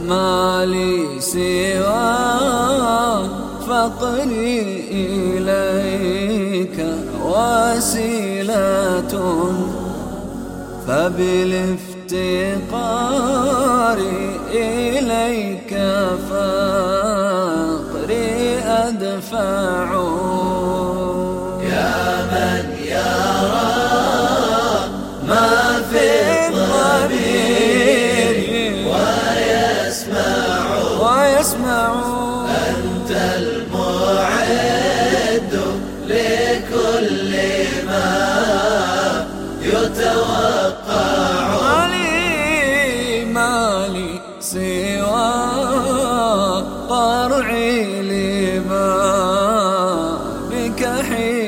ما لي سوى فقري إليك وسيلة. فبالافتقار إليك فقري أدفع. يا من يرى ما واسمعوا أنت المعد لكل ما يتوقع. مالي مالي سوى قرعي لما بك حين